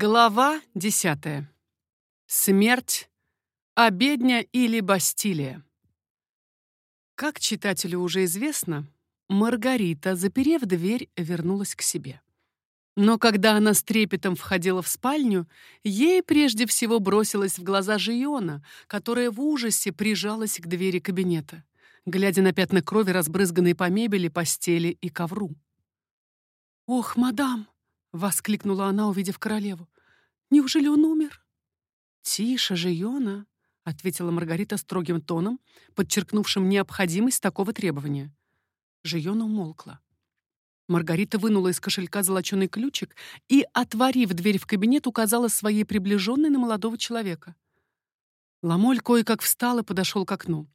Глава десятая. Смерть, обедня или Бастилия. Как читателю уже известно, Маргарита, заперев дверь, вернулась к себе. Но когда она с трепетом входила в спальню, ей прежде всего бросилась в глаза Жиона, которая в ужасе прижалась к двери кабинета, глядя на пятна крови, разбрызганные по мебели, постели и ковру. «Ох, мадам!» — воскликнула она, увидев королеву. «Неужели он умер?» «Тише же, Йона!» — ответила Маргарита строгим тоном, подчеркнувшим необходимость такого требования. Жиона умолкла. Маргарита вынула из кошелька золоченый ключик и, отворив дверь в кабинет, указала своей приближенной на молодого человека. Ламоль кое-как встал и подошел к окну.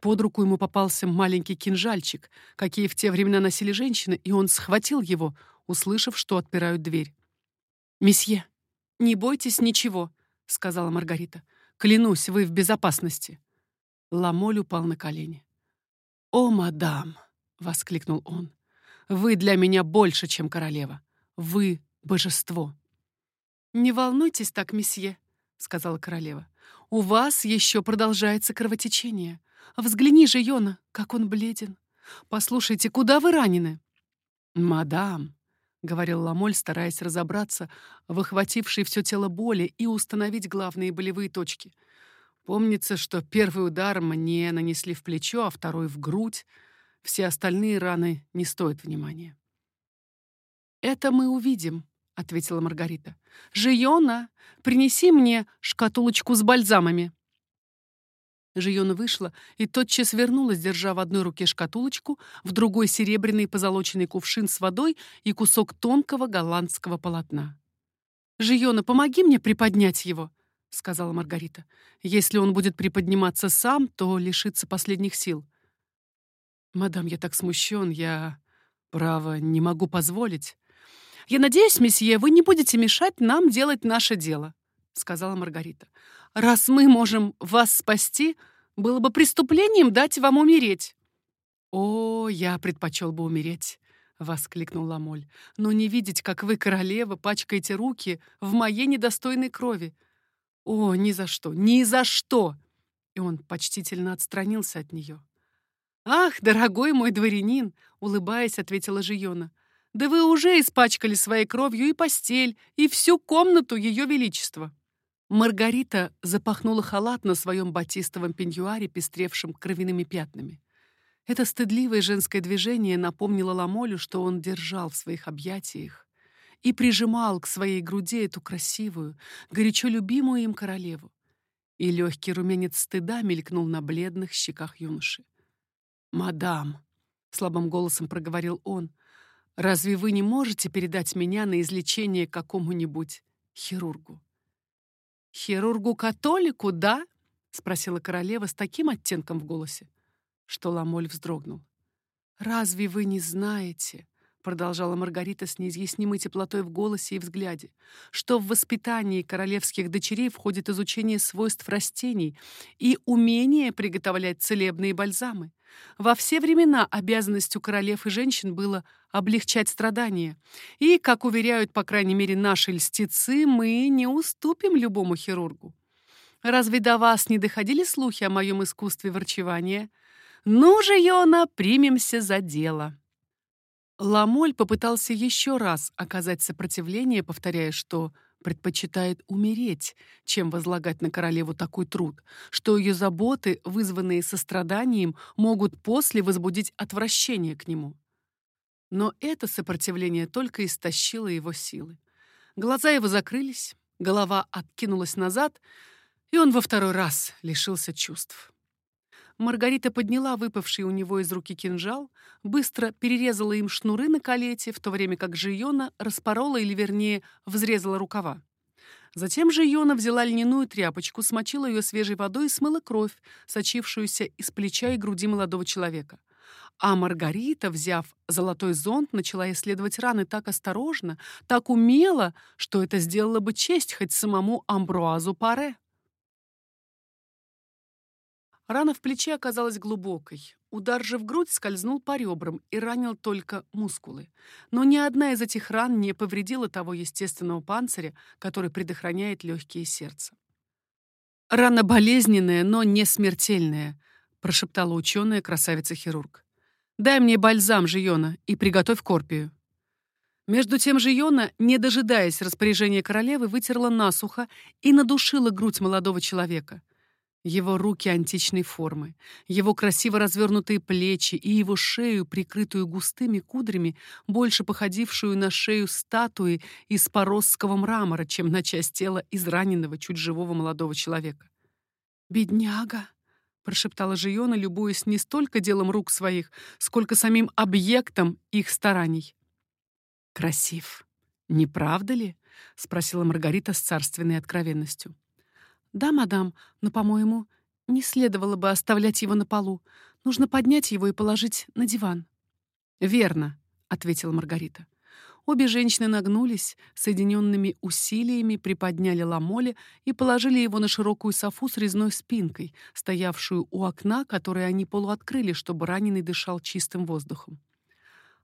Под руку ему попался маленький кинжальчик, какие в те времена носили женщины, и он схватил его, услышав, что отпирают дверь. «Месье, не бойтесь ничего», — сказала Маргарита. «Клянусь, вы в безопасности». Ламоль упал на колени. «О, мадам!» — воскликнул он. «Вы для меня больше, чем королева. Вы — божество». «Не волнуйтесь так, месье», — сказала королева. «У вас еще продолжается кровотечение. Взгляни же, Йона, как он бледен. Послушайте, куда вы ранены?» «Мадам», — говорил Ламоль, стараясь разобраться в охватившей все тело боли и установить главные болевые точки. Помнится, что первый удар мне нанесли в плечо, а второй — в грудь. Все остальные раны не стоят внимания. «Это мы увидим», — ответила Маргарита. «Жиона, принеси мне шкатулочку с бальзамами». Жиона вышла и тотчас вернулась, держа в одной руке шкатулочку, в другой серебряный позолоченный кувшин с водой и кусок тонкого голландского полотна. «Жиона, помоги мне приподнять его», — сказала Маргарита. «Если он будет приподниматься сам, то лишится последних сил». «Мадам, я так смущен, я, право, не могу позволить». «Я надеюсь, месье, вы не будете мешать нам делать наше дело», — сказала Маргарита. «Раз мы можем вас спасти, было бы преступлением дать вам умереть». «О, я предпочел бы умереть», — воскликнул Ламоль. «Но не видеть, как вы, королева, пачкаете руки в моей недостойной крови. О, ни за что, ни за что!» И он почтительно отстранился от нее. «Ах, дорогой мой дворянин!» — улыбаясь, ответила Жиона. «Да вы уже испачкали своей кровью и постель, и всю комнату Ее Величества!» Маргарита запахнула халат на своем батистовом пеньюаре, пестревшем кровяными пятнами. Это стыдливое женское движение напомнило Ламолю, что он держал в своих объятиях и прижимал к своей груди эту красивую, горячо любимую им королеву. И легкий румянец стыда мелькнул на бледных щеках юноши. «Мадам», — слабым голосом проговорил он, — «разве вы не можете передать меня на излечение какому-нибудь хирургу?» «Хирургу-католику, да?» — спросила королева с таким оттенком в голосе, что Ламоль вздрогнул. «Разве вы не знаете?» — продолжала Маргарита с неизъяснимой теплотой в голосе и взгляде, что в воспитании королевских дочерей входит изучение свойств растений и умение приготовлять целебные бальзамы. Во все времена обязанностью королев и женщин было облегчать страдания. И, как уверяют, по крайней мере, наши льстецы, мы не уступим любому хирургу. Разве до вас не доходили слухи о моем искусстве врачевания? Ну же, Йона, примемся за дело. Ламоль попытался еще раз оказать сопротивление, повторяя, что предпочитает умереть, чем возлагать на королеву такой труд, что ее заботы, вызванные состраданием, могут после возбудить отвращение к нему. Но это сопротивление только истощило его силы. Глаза его закрылись, голова откинулась назад, и он во второй раз лишился чувств. Маргарита подняла выпавший у него из руки кинжал, быстро перерезала им шнуры на калете, в то время как Жиона распорола или, вернее, взрезала рукава. Затем Жиона взяла льняную тряпочку, смочила ее свежей водой и смыла кровь, сочившуюся из плеча и груди молодого человека. А Маргарита, взяв золотой зонт, начала исследовать раны так осторожно, так умело, что это сделало бы честь хоть самому Амбруазу Паре. Рана в плече оказалась глубокой. Удар же в грудь скользнул по ребрам и ранил только мускулы. Но ни одна из этих ран не повредила того естественного панциря, который предохраняет легкие сердца. «Рана болезненная, но не смертельная», — прошептала ученая красавица-хирург. «Дай мне бальзам, Жиона, и приготовь корпию». Между тем Жиона, не дожидаясь распоряжения королевы, вытерла насухо и надушила грудь молодого человека. Его руки античной формы, его красиво развернутые плечи и его шею, прикрытую густыми кудрями, больше походившую на шею статуи из поросского мрамора, чем на часть тела израненного, чуть живого молодого человека. «Бедняга!» — прошептала Жиона, любуясь не столько делом рук своих, сколько самим объектом их стараний. «Красив, не правда ли?» — спросила Маргарита с царственной откровенностью. «Да, мадам, но, по-моему, не следовало бы оставлять его на полу. Нужно поднять его и положить на диван». «Верно», — ответила Маргарита. Обе женщины нагнулись, соединенными усилиями приподняли ламоле и положили его на широкую софу с резной спинкой, стоявшую у окна, которое они полуоткрыли, чтобы раненый дышал чистым воздухом.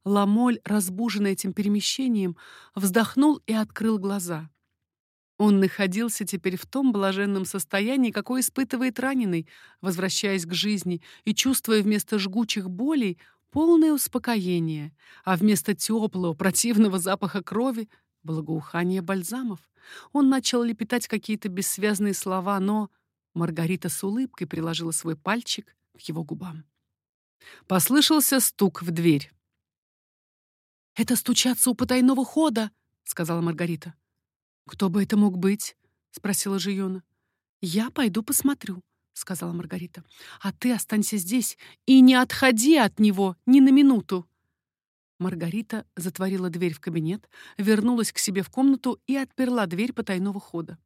Ламоль, разбуженный этим перемещением, вздохнул и открыл глаза. Он находился теперь в том блаженном состоянии, какое испытывает раненый, возвращаясь к жизни и чувствуя вместо жгучих болей полное успокоение, а вместо теплого противного запаха крови — благоухание бальзамов. Он начал лепетать какие-то бессвязные слова, но Маргарита с улыбкой приложила свой пальчик к его губам. Послышался стук в дверь. «Это стучаться у потайного хода», — сказала Маргарита. «Кто бы это мог быть?» — спросила Жиона. «Я пойду посмотрю», — сказала Маргарита. «А ты останься здесь и не отходи от него ни на минуту». Маргарита затворила дверь в кабинет, вернулась к себе в комнату и отперла дверь потайного хода.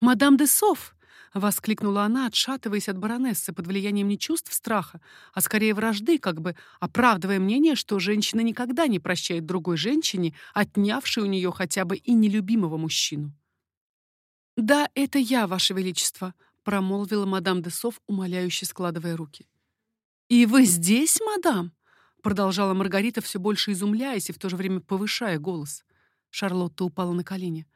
«Мадам де Соф!» — воскликнула она, отшатываясь от баронессы под влиянием не чувств страха, а скорее вражды, как бы оправдывая мнение, что женщина никогда не прощает другой женщине, отнявшей у нее хотя бы и нелюбимого мужчину. «Да, это я, Ваше Величество», — промолвила мадам де Соф, умоляюще складывая руки. «И вы здесь, мадам?» — продолжала Маргарита, все больше изумляясь и в то же время повышая голос. Шарлотта упала на колени.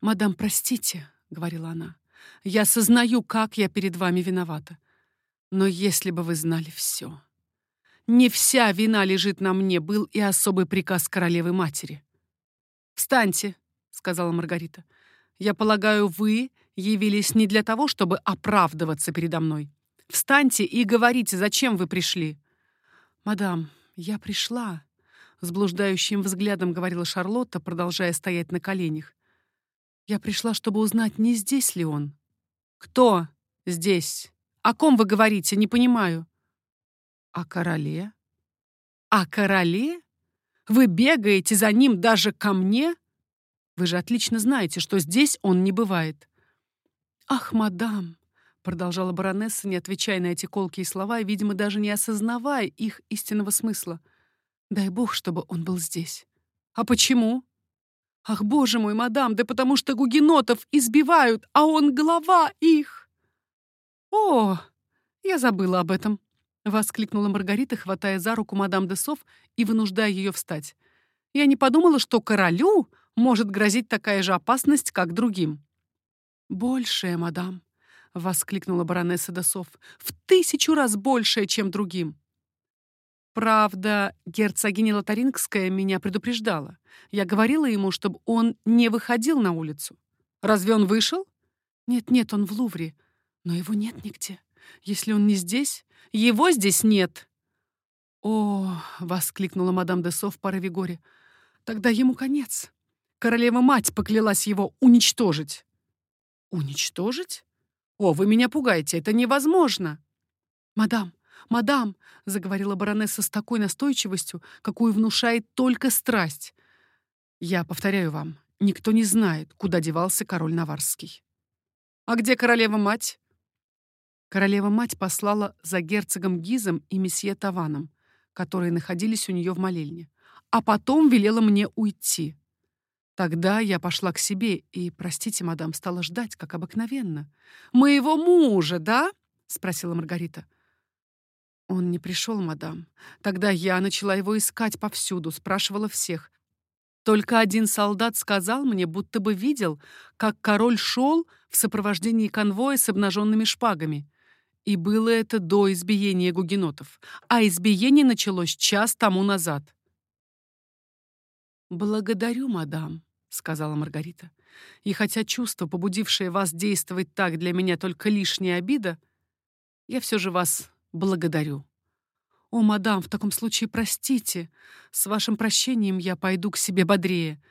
«Мадам, простите», — говорила она. Я сознаю, как я перед вами виновата. Но если бы вы знали все. Не вся вина лежит на мне, был и особый приказ королевы-матери. «Встаньте», — сказала Маргарита. «Я полагаю, вы явились не для того, чтобы оправдываться передо мной. Встаньте и говорите, зачем вы пришли». «Мадам, я пришла», — с блуждающим взглядом говорила Шарлотта, продолжая стоять на коленях. Я пришла, чтобы узнать, не здесь ли он. Кто здесь? О ком вы говорите? Не понимаю. О короле? О короле? Вы бегаете за ним даже ко мне? Вы же отлично знаете, что здесь он не бывает. Ах, мадам, продолжала баронесса, не отвечая на эти колкие слова и, видимо, даже не осознавая их истинного смысла. Дай бог, чтобы он был здесь. А почему? Ах, боже мой, мадам, да потому что гугенотов избивают, а он глава их. О, я забыла об этом, воскликнула Маргарита, хватая за руку мадам де Соф и вынуждая ее встать. Я не подумала, что королю может грозить такая же опасность, как другим. Большая, мадам, воскликнула баронесса де Соф, в тысячу раз большая, чем другим. Правда, герцогиня Лотарингская меня предупреждала. Я говорила ему, чтобы он не выходил на улицу. Разве он вышел? Нет-нет, он в Лувре. Но его нет нигде. Если он не здесь, его здесь нет. О, воскликнула мадам де Со в порыве горя. Тогда ему конец. Королева-мать поклялась его уничтожить. Уничтожить? О, вы меня пугаете, это невозможно. Мадам, «Мадам!» — заговорила баронесса с такой настойчивостью, какую внушает только страсть. «Я повторяю вам, никто не знает, куда девался король Наварский». «А где королева-мать?» Королева-мать послала за герцогом Гизом и месье Таваном, которые находились у нее в молельне, а потом велела мне уйти. Тогда я пошла к себе и, простите, мадам, стала ждать, как обыкновенно. «Моего мужа, да?» — спросила Маргарита. Он не пришел, мадам. Тогда я начала его искать повсюду, спрашивала всех. Только один солдат сказал мне, будто бы видел, как король шел в сопровождении конвоя с обнаженными шпагами. И было это до избиения гугенотов, а избиение началось час тому назад. «Благодарю, мадам», — сказала Маргарита. «И хотя чувство, побудившее вас действовать так, для меня только лишняя обида, я все же вас благодарю». «О, мадам, в таком случае простите. С вашим прощением я пойду к себе бодрее.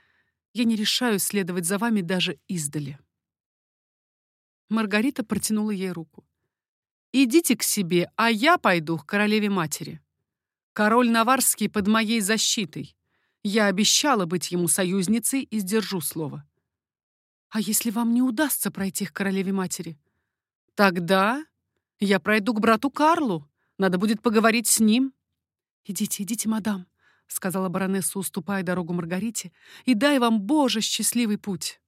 Я не решаюсь следовать за вами даже издали». Маргарита протянула ей руку. «Идите к себе, а я пойду к королеве-матери. Король Наварский под моей защитой. Я обещала быть ему союзницей и сдержу слово». «А если вам не удастся пройти к королеве-матери?» «Тогда я пройду к брату Карлу», надо будет поговорить с ним. Идите, идите, мадам, сказала баронесса, уступая дорогу Маргарите, и дай вам, Боже, счастливый путь.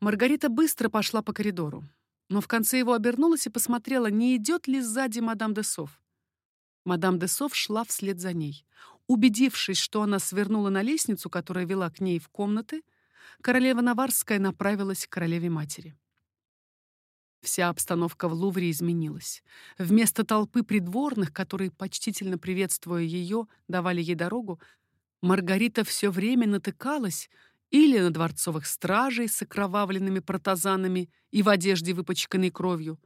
Маргарита быстро пошла по коридору, но в конце его обернулась и посмотрела, не идет ли сзади мадам де Сов. Мадам де Сов шла вслед за ней. Убедившись, что она свернула на лестницу, которая вела к ней в комнаты, королева Наварская направилась к королеве-матери. Вся обстановка в Лувре изменилась. Вместо толпы придворных, которые, почтительно приветствуя ее, давали ей дорогу, Маргарита все время натыкалась или на дворцовых стражей с окровавленными протазанами и в одежде, выпачканной кровью,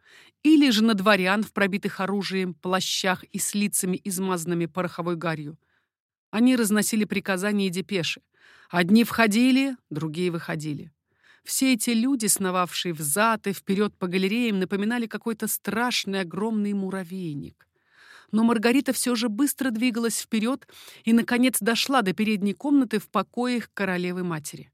или же на дворян в пробитых оружием плащах и с лицами, измазанными пороховой гарью. Они разносили приказания и депеши. Одни входили, другие выходили. Все эти люди, сновавшие взад и вперед по галереям, напоминали какой-то страшный огромный муравейник. Но Маргарита все же быстро двигалась вперед и, наконец, дошла до передней комнаты в покоях королевы-матери.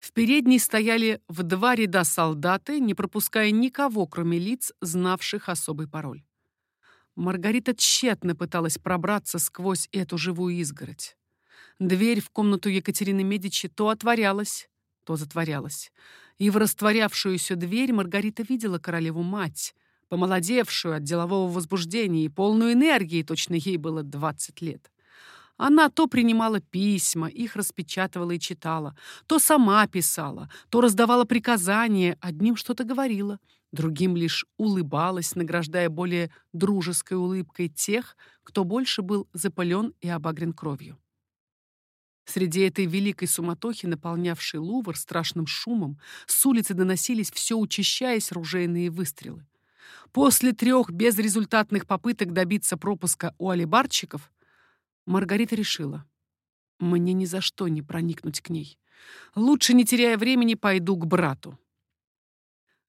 В передней стояли в два ряда солдаты, не пропуская никого, кроме лиц, знавших особый пароль. Маргарита тщетно пыталась пробраться сквозь эту живую изгородь. Дверь в комнату Екатерины Медичи то отворялась, то затворялась. И в растворявшуюся дверь Маргарита видела королеву-мать, помолодевшую от делового возбуждения и полную энергии, точно ей было 20 лет. Она то принимала письма, их распечатывала и читала, то сама писала, то раздавала приказания, одним что-то говорила, другим лишь улыбалась, награждая более дружеской улыбкой тех, кто больше был запылен и обагрен кровью. Среди этой великой суматохи, наполнявшей Лувр страшным шумом, с улицы доносились все учащаясь ружейные выстрелы. После трех безрезультатных попыток добиться пропуска у алибарщиков, Маргарита решила, мне ни за что не проникнуть к ней. Лучше, не теряя времени, пойду к брату.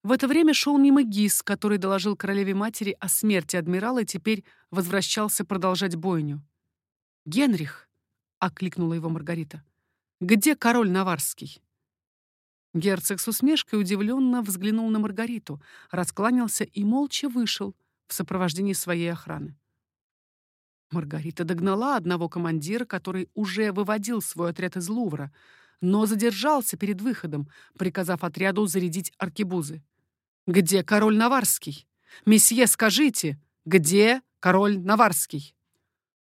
В это время шел мимо Гис, который доложил королеве-матери о смерти адмирала и теперь возвращался продолжать бойню. «Генрих!» Окликнула его Маргарита. Где король Наварский? Герцог с усмешкой удивленно взглянул на Маргариту, раскланялся и молча вышел в сопровождении своей охраны. Маргарита догнала одного командира, который уже выводил свой отряд из Лувра, но задержался перед выходом, приказав отряду зарядить аркебузы. «Где король Наварский? Месье, скажите, где король Наварский?»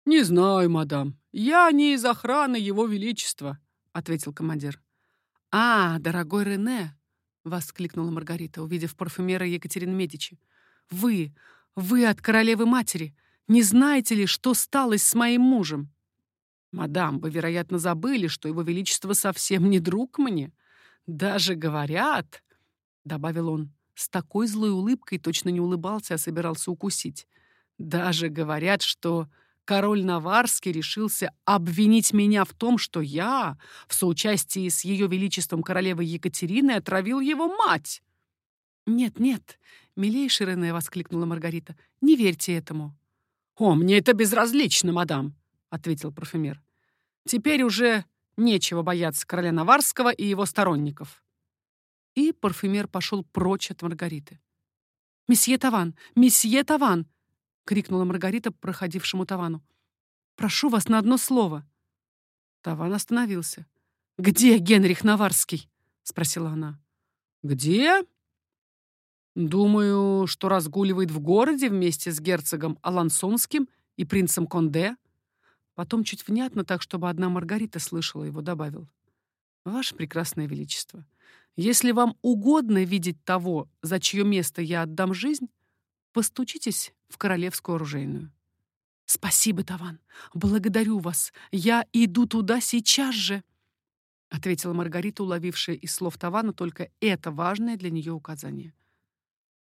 «Не знаю, мадам. Я не из охраны его величества», — ответил командир. «А, дорогой Рене!» — воскликнула Маргарита, увидев парфюмера Екатерины Медичи. «Вы, вы от королевы-матери! Не знаете ли, что стало с моим мужем?» «Мадам, вы, вероятно, забыли, что его величество совсем не друг мне. Даже говорят...» — добавил он с такой злой улыбкой, точно не улыбался, а собирался укусить. «Даже говорят, что король Наварский решился обвинить меня в том, что я, в соучастии с ее величеством королевой Екатериной, отравил его мать. «Нет, нет», — милейший Рене воскликнула Маргарита, — «не верьте этому». «О, мне это безразлично, мадам», — ответил парфюмер. «Теперь уже нечего бояться короля Наварского и его сторонников». И парфюмер пошел прочь от Маргариты. «Месье Таван! Месье Таван!» — крикнула Маргарита проходившему Тавану. «Прошу вас на одно слово». Таван остановился. «Где Генрих Наварский?» — спросила она. «Где?» Думаю, что разгуливает в городе вместе с герцогом Алансонским и принцем Конде. Потом чуть внятно, так чтобы одна Маргарита слышала его, добавил. Ваше прекрасное величество, если вам угодно видеть того, за чье место я отдам жизнь, постучитесь в королевскую оружейную. Спасибо, Таван. Благодарю вас. Я иду туда сейчас же, ответила Маргарита, уловившая из слов Тавана только это важное для нее указание.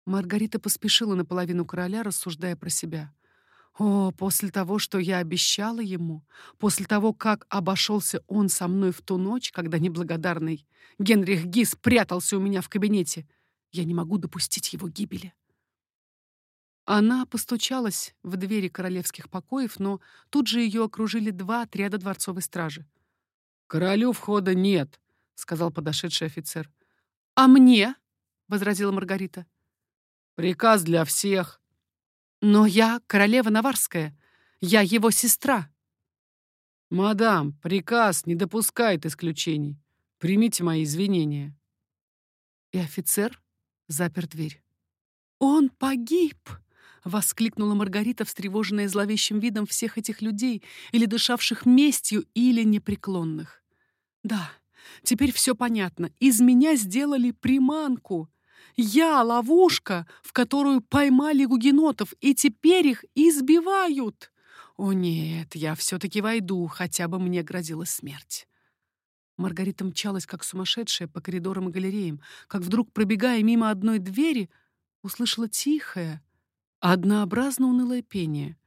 Маргарита поспешила наполовину короля, рассуждая про себя. О, после того, что я обещала ему, после того, как обошелся он со мной в ту ночь, когда неблагодарный Генрих Гис прятался у меня в кабинете, я не могу допустить его гибели. Она постучалась в двери королевских покоев, но тут же ее окружили два отряда дворцовой стражи. «Королю входа нет», — сказал подошедший офицер. «А мне?» — возразила Маргарита. Приказ для всех. Но я королева Наварская. Я его сестра. Мадам, приказ не допускает исключений. Примите мои извинения. И офицер запер дверь. Он погиб! Воскликнула Маргарита, встревоженная зловещим видом всех этих людей, или дышавших местью, или непреклонных. Да, теперь все понятно. Из меня сделали приманку. Я ловушка, в которую поймали гугенотов, и теперь их избивают. О нет, я все-таки войду, хотя бы мне грозила смерть. Маргарита мчалась, как сумасшедшая, по коридорам и галереям, как вдруг, пробегая мимо одной двери, услышала тихое, однообразно унылое пение.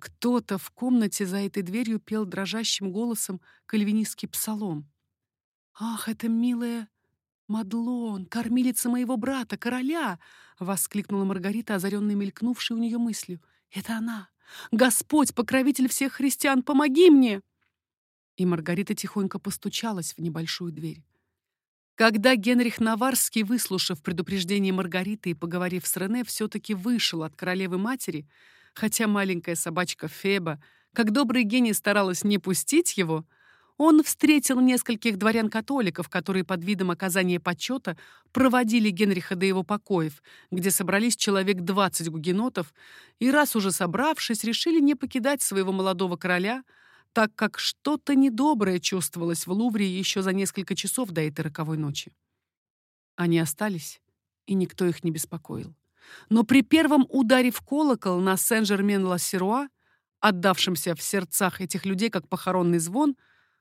Кто-то в комнате за этой дверью пел дрожащим голосом кальвинистский псалом. «Ах, это милая «Мадлон, кормилица моего брата, короля!» — воскликнула Маргарита, озаренная мелькнувшей у нее мыслью. «Это она! Господь, покровитель всех христиан, помоги мне!» И Маргарита тихонько постучалась в небольшую дверь. Когда Генрих Наварский, выслушав предупреждение Маргариты и поговорив с Рене, все-таки вышел от королевы-матери, хотя маленькая собачка Феба, как добрый гений, старалась не пустить его — он встретил нескольких дворян-католиков, которые под видом оказания почета проводили Генриха до его покоев, где собрались человек 20 гугенотов, и раз уже собравшись, решили не покидать своего молодого короля, так как что-то недоброе чувствовалось в Лувре еще за несколько часов до этой роковой ночи. Они остались, и никто их не беспокоил. Но при первом ударе в колокол на Сен-Жермен-Ла-Сируа, отдавшемся в сердцах этих людей как похоронный звон,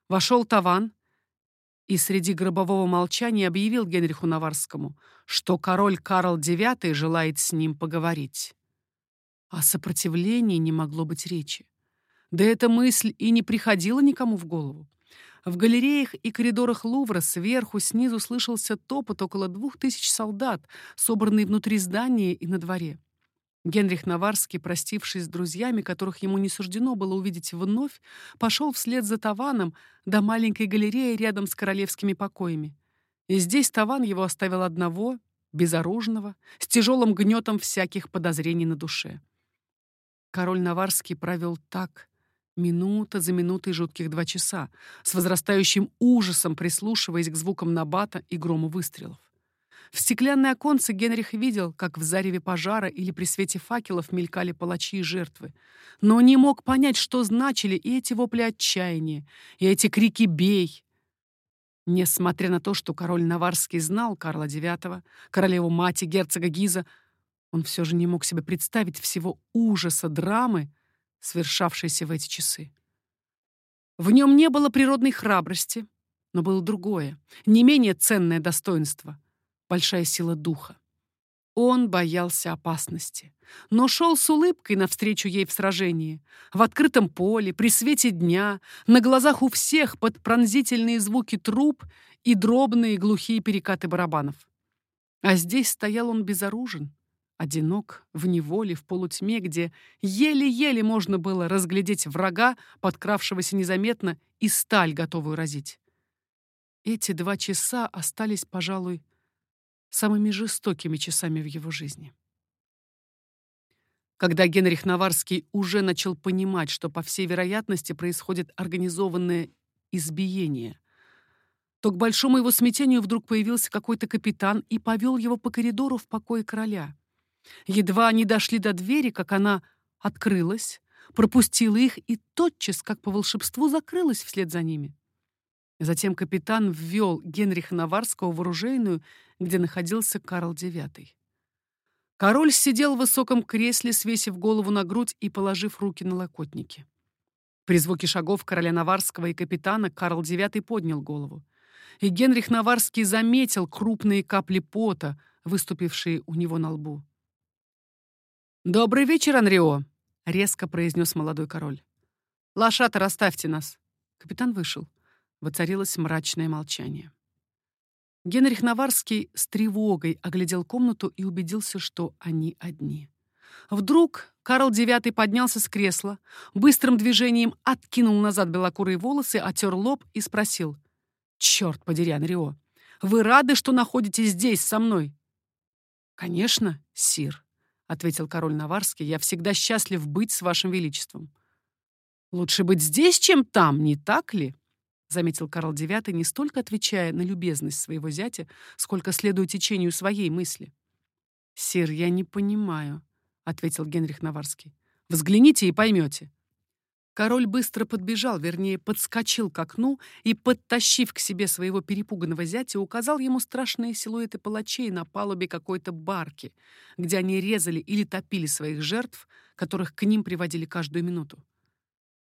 Вошел Таван и среди гробового молчания объявил Генриху Наварскому, что король Карл IX желает с ним поговорить. О сопротивлении не могло быть речи. Да эта мысль и не приходила никому в голову. В галереях и коридорах Лувра сверху, снизу слышался топот около двух тысяч солдат, собранные внутри здания и на дворе. Генрих Наварский, простившись с друзьями, которых ему не суждено было увидеть вновь, пошел вслед за Таваном до маленькой галереи рядом с королевскими покоями. И здесь Таван его оставил одного, безоружного, с тяжелым гнетом всяких подозрений на душе. Король Наварский провел так минута за минутой жутких два часа, с возрастающим ужасом прислушиваясь к звукам набата и грому выстрелов. В стеклянное оконце Генрих видел, как в зареве пожара или при свете факелов мелькали палачи и жертвы. Но не мог понять, что значили и эти вопли отчаяния, и эти крики «бей!». Несмотря на то, что король Наварский знал Карла IX, королеву мать и герцога Гиза, он все же не мог себе представить всего ужаса драмы, свершавшейся в эти часы. В нем не было природной храбрости, но было другое, не менее ценное достоинство — большая сила духа. Он боялся опасности, но шел с улыбкой навстречу ей в сражении, в открытом поле, при свете дня, на глазах у всех под пронзительные звуки труб и дробные глухие перекаты барабанов. А здесь стоял он безоружен, одинок, в неволе, в полутьме, где еле-еле можно было разглядеть врага, подкравшегося незаметно, и сталь, готовую разить. Эти два часа остались, пожалуй, самыми жестокими часами в его жизни. Когда Генрих Наварский уже начал понимать, что, по всей вероятности, происходит организованное избиение, то к большому его смятению вдруг появился какой-то капитан и повел его по коридору в покое короля. Едва они дошли до двери, как она открылась, пропустила их и тотчас, как по волшебству, закрылась вслед за ними. Затем капитан ввел Генриха Наварского в оружейную, где находился Карл IX. Король сидел в высоком кресле, свесив голову на грудь и положив руки на локотники. При звуке шагов короля Наварского и капитана Карл IX поднял голову. И Генрих Наварский заметил крупные капли пота, выступившие у него на лбу. «Добрый вечер, Анрио!» — резко произнес молодой король. «Лошата, расставьте нас!» Капитан вышел. Воцарилось мрачное молчание. Генрих Наварский с тревогой оглядел комнату и убедился, что они одни. Вдруг Карл IX поднялся с кресла, быстрым движением откинул назад белокурые волосы, отер лоб и спросил. «Черт подери, Анрио, вы рады, что находитесь здесь со мной?» «Конечно, сир», — ответил король Наварский, «я всегда счастлив быть с вашим величеством». «Лучше быть здесь, чем там, не так ли?» — заметил Карл IX, не столько отвечая на любезность своего зятя, сколько следуя течению своей мысли. «Сир, я не понимаю», — ответил Генрих Наварский. «Взгляните и поймете». Король быстро подбежал, вернее, подскочил к окну и, подтащив к себе своего перепуганного зятя, указал ему страшные силуэты палачей на палубе какой-то барки, где они резали или топили своих жертв, которых к ним приводили каждую минуту.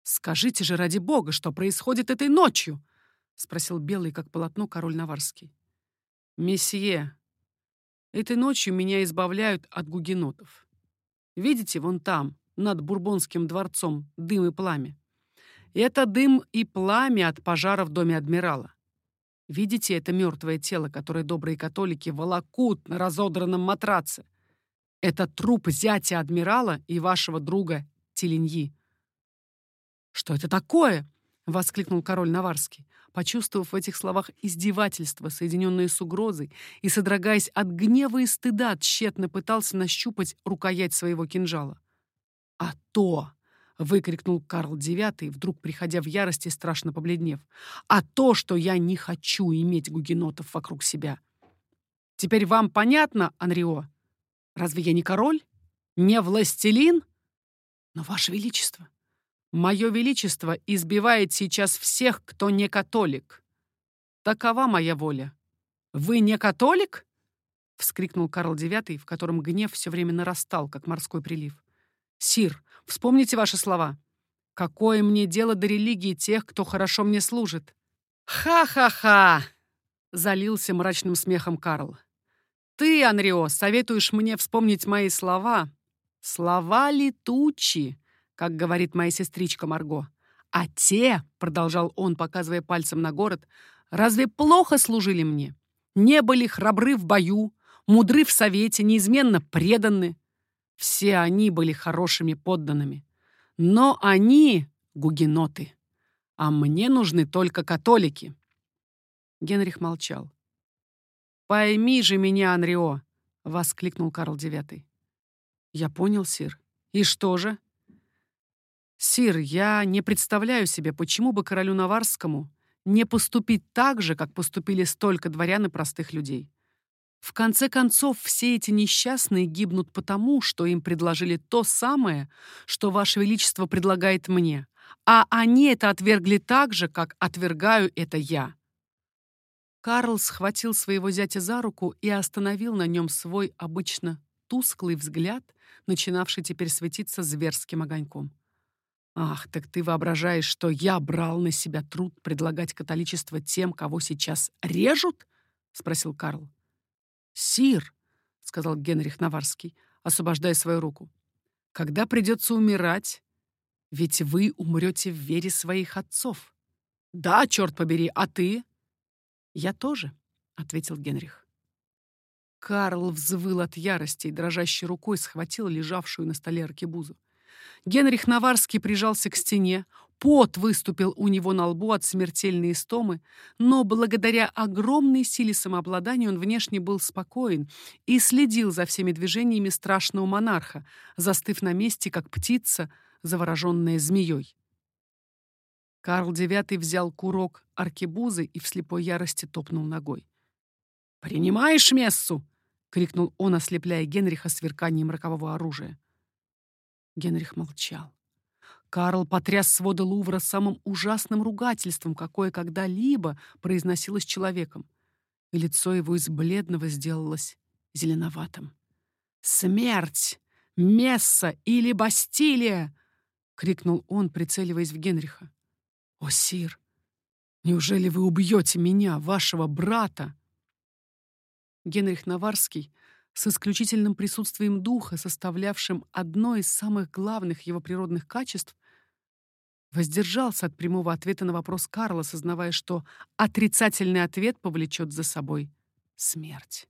«Скажите же, ради бога, что происходит этой ночью?» — спросил белый, как полотно, король Наварский. «Месье, этой ночью меня избавляют от гугенотов. Видите, вон там, над Бурбонским дворцом, дым и пламя. Это дым и пламя от пожара в доме адмирала. Видите это мертвое тело, которое добрые католики волокут на разодранном матраце? Это труп зятя адмирала и вашего друга Теленьи. «Что это такое?» — воскликнул король Наварский, почувствовав в этих словах издевательство, соединенное с угрозой, и, содрогаясь от гнева и стыда, тщетно пытался нащупать рукоять своего кинжала. «А то!» — выкрикнул Карл IX, вдруг приходя в ярость и страшно побледнев. «А то, что я не хочу иметь гугенотов вокруг себя!» «Теперь вам понятно, Анрио? Разве я не король? Не властелин? Но, Ваше Величество!» Мое Величество избивает сейчас всех, кто не католик. Такова моя воля. Вы не католик? Вскрикнул Карл IX, в котором гнев все время нарастал, как морской прилив. Сир, вспомните ваши слова. Какое мне дело до религии тех, кто хорошо мне служит? Ха-ха-ха! Залился мрачным смехом Карл. Ты, Анрио, советуешь мне вспомнить мои слова? Слова летучие как говорит моя сестричка Марго. А те, продолжал он, показывая пальцем на город, разве плохо служили мне? Не были храбры в бою, мудры в совете, неизменно преданы. Все они были хорошими подданными. Но они — гугеноты. А мне нужны только католики. Генрих молчал. «Пойми же меня, Анрио!» — воскликнул Карл IX. «Я понял, сир. И что же?» «Сир, я не представляю себе, почему бы королю Наварскому не поступить так же, как поступили столько дворян и простых людей. В конце концов, все эти несчастные гибнут потому, что им предложили то самое, что Ваше Величество предлагает мне, а они это отвергли так же, как отвергаю это я». Карл схватил своего зятя за руку и остановил на нем свой обычно тусклый взгляд, начинавший теперь светиться зверским огоньком. Ах, так ты воображаешь, что я брал на себя труд предлагать католичество тем, кого сейчас режут? спросил Карл. Сир, сказал Генрих Наварский, освобождая свою руку. Когда придется умирать, ведь вы умрете в вере своих отцов. Да, черт побери, а ты? Я тоже, ответил Генрих. Карл взвыл от ярости и дрожащей рукой схватил лежавшую на столе аркебузу. Генрих Наварский прижался к стене, пот выступил у него на лбу от смертельной истомы, но благодаря огромной силе самообладания он внешне был спокоен и следил за всеми движениями страшного монарха, застыв на месте, как птица, завороженная змеей. Карл IX взял курок аркебузы и в слепой ярости топнул ногой. «Принимаешь мессу!» — крикнул он, ослепляя Генриха сверканием рокового оружия. Генрих молчал. Карл потряс своды Лувра самым ужасным ругательством, какое когда-либо произносилось человеком, и лицо его из бледного сделалось зеленоватым. «Смерть! Месса или Бастилия!» — крикнул он, прицеливаясь в Генриха. «О, сир, неужели вы убьете меня, вашего брата?» Генрих Наварский с исключительным присутствием духа, составлявшим одно из самых главных его природных качеств, воздержался от прямого ответа на вопрос Карла, сознавая, что отрицательный ответ повлечет за собой смерть.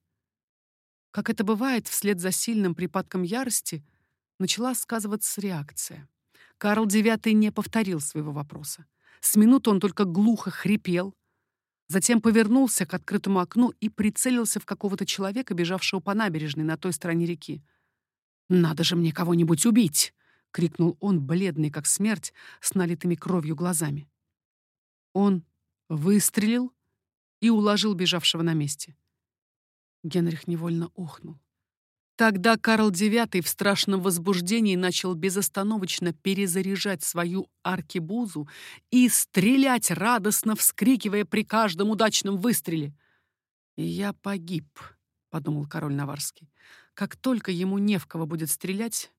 Как это бывает, вслед за сильным припадком ярости начала сказываться реакция. Карл IX не повторил своего вопроса. С минуты он только глухо хрипел, затем повернулся к открытому окну и прицелился в какого-то человека, бежавшего по набережной на той стороне реки. «Надо же мне кого-нибудь убить!» — крикнул он, бледный как смерть, с налитыми кровью глазами. Он выстрелил и уложил бежавшего на месте. Генрих невольно охнул. Тогда Карл IX в страшном возбуждении начал безостановочно перезаряжать свою аркебузу и стрелять, радостно вскрикивая при каждом удачном выстреле. «Я погиб», — подумал король Наварский. «Как только ему не в кого будет стрелять,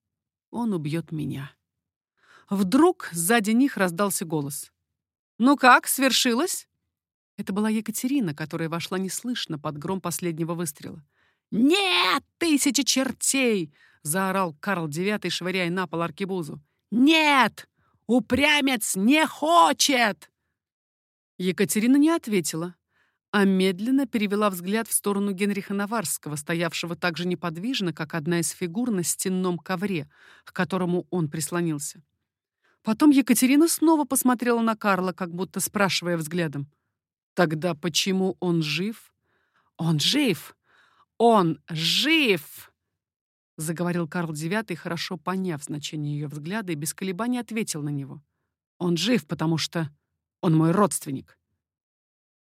он убьет меня». Вдруг сзади них раздался голос. «Ну как, свершилось?» Это была Екатерина, которая вошла неслышно под гром последнего выстрела. «Нет, тысячи чертей!» — заорал Карл IX, швыряя на пол аркебузу. «Нет! Упрямец не хочет!» Екатерина не ответила, а медленно перевела взгляд в сторону Генриха Наварского, стоявшего так же неподвижно, как одна из фигур на стенном ковре, к которому он прислонился. Потом Екатерина снова посмотрела на Карла, как будто спрашивая взглядом. «Тогда почему он жив?» «Он жив!» «Он жив!» — заговорил Карл IX, хорошо поняв значение ее взгляда, и без колебаний ответил на него. «Он жив, потому что он мой родственник».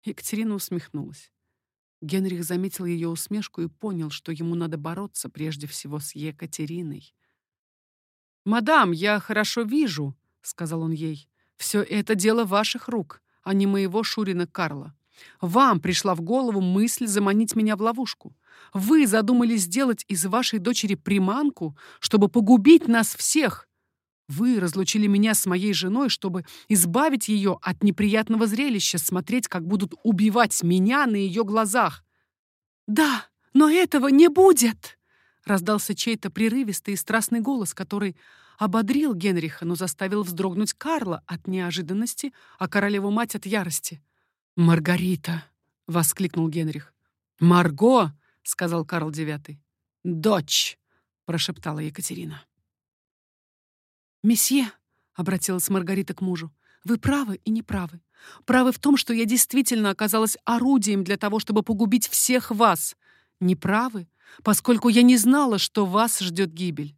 Екатерина усмехнулась. Генрих заметил ее усмешку и понял, что ему надо бороться прежде всего с Екатериной. «Мадам, я хорошо вижу», — сказал он ей. «Все это дело ваших рук, а не моего Шурина Карла. Вам пришла в голову мысль заманить меня в ловушку. Вы задумали сделать из вашей дочери приманку, чтобы погубить нас всех. Вы разлучили меня с моей женой, чтобы избавить ее от неприятного зрелища, смотреть, как будут убивать меня на ее глазах. «Да, но этого не будет!» Раздался чей-то прерывистый и страстный голос, который ободрил Генриха, но заставил вздрогнуть Карла от неожиданности, а королеву мать от ярости. «Маргарита!» — воскликнул Генрих. «Марго!» — сказал Карл IX. «Дочь!» — прошептала Екатерина. «Месье!» — обратилась Маргарита к мужу. «Вы правы и не правы. В том, что я действительно оказалась орудием для того, чтобы погубить всех вас. Не правы, поскольку я не знала, что вас ждет гибель.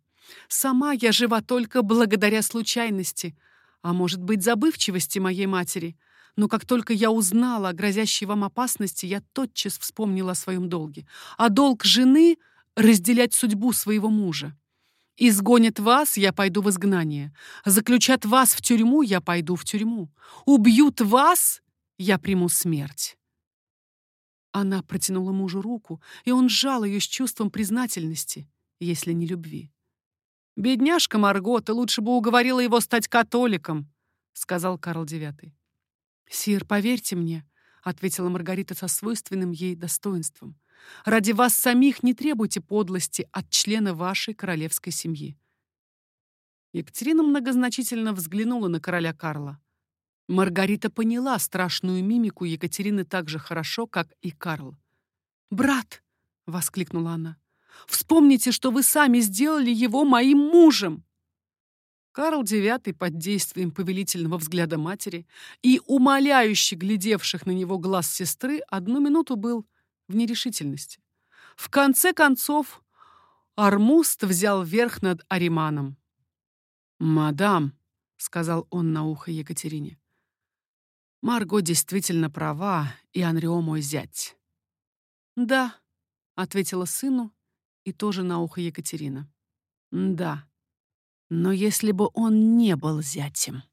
Сама я жива только благодаря случайности, а может быть, забывчивости моей матери — но как только я узнала о грозящей вам опасности, я тотчас вспомнила о своем долге. А долг жены — разделять судьбу своего мужа. Изгонят вас, я пойду в изгнание. Заключат вас в тюрьму, я пойду в тюрьму. Убьют вас, я приму смерть. Она протянула мужу руку, и он сжал ее с чувством признательности, если не любви. «Бедняжка Марго, ты лучше бы уговорила его стать католиком», — сказал Карл IX. «Сир, поверьте мне», — ответила Маргарита со свойственным ей достоинством. «Ради вас самих не требуйте подлости от члена вашей королевской семьи». Екатерина многозначительно взглянула на короля Карла. Маргарита поняла страшную мимику Екатерины так же хорошо, как и Карл. «Брат!» — воскликнула она. «Вспомните, что вы сами сделали его моим мужем!» Карл IX под действием повелительного взгляда матери и умоляюще глядевших на него глаз сестры одну минуту был в нерешительности. В конце концов, Армуст взял верх над Ариманом. «Мадам», — сказал он на ухо Екатерине, Марго действительно права, и Анрио мой зять. «Да», — ответила сыну, и тоже на ухо Екатерина. «Да, но если бы он не был зятем».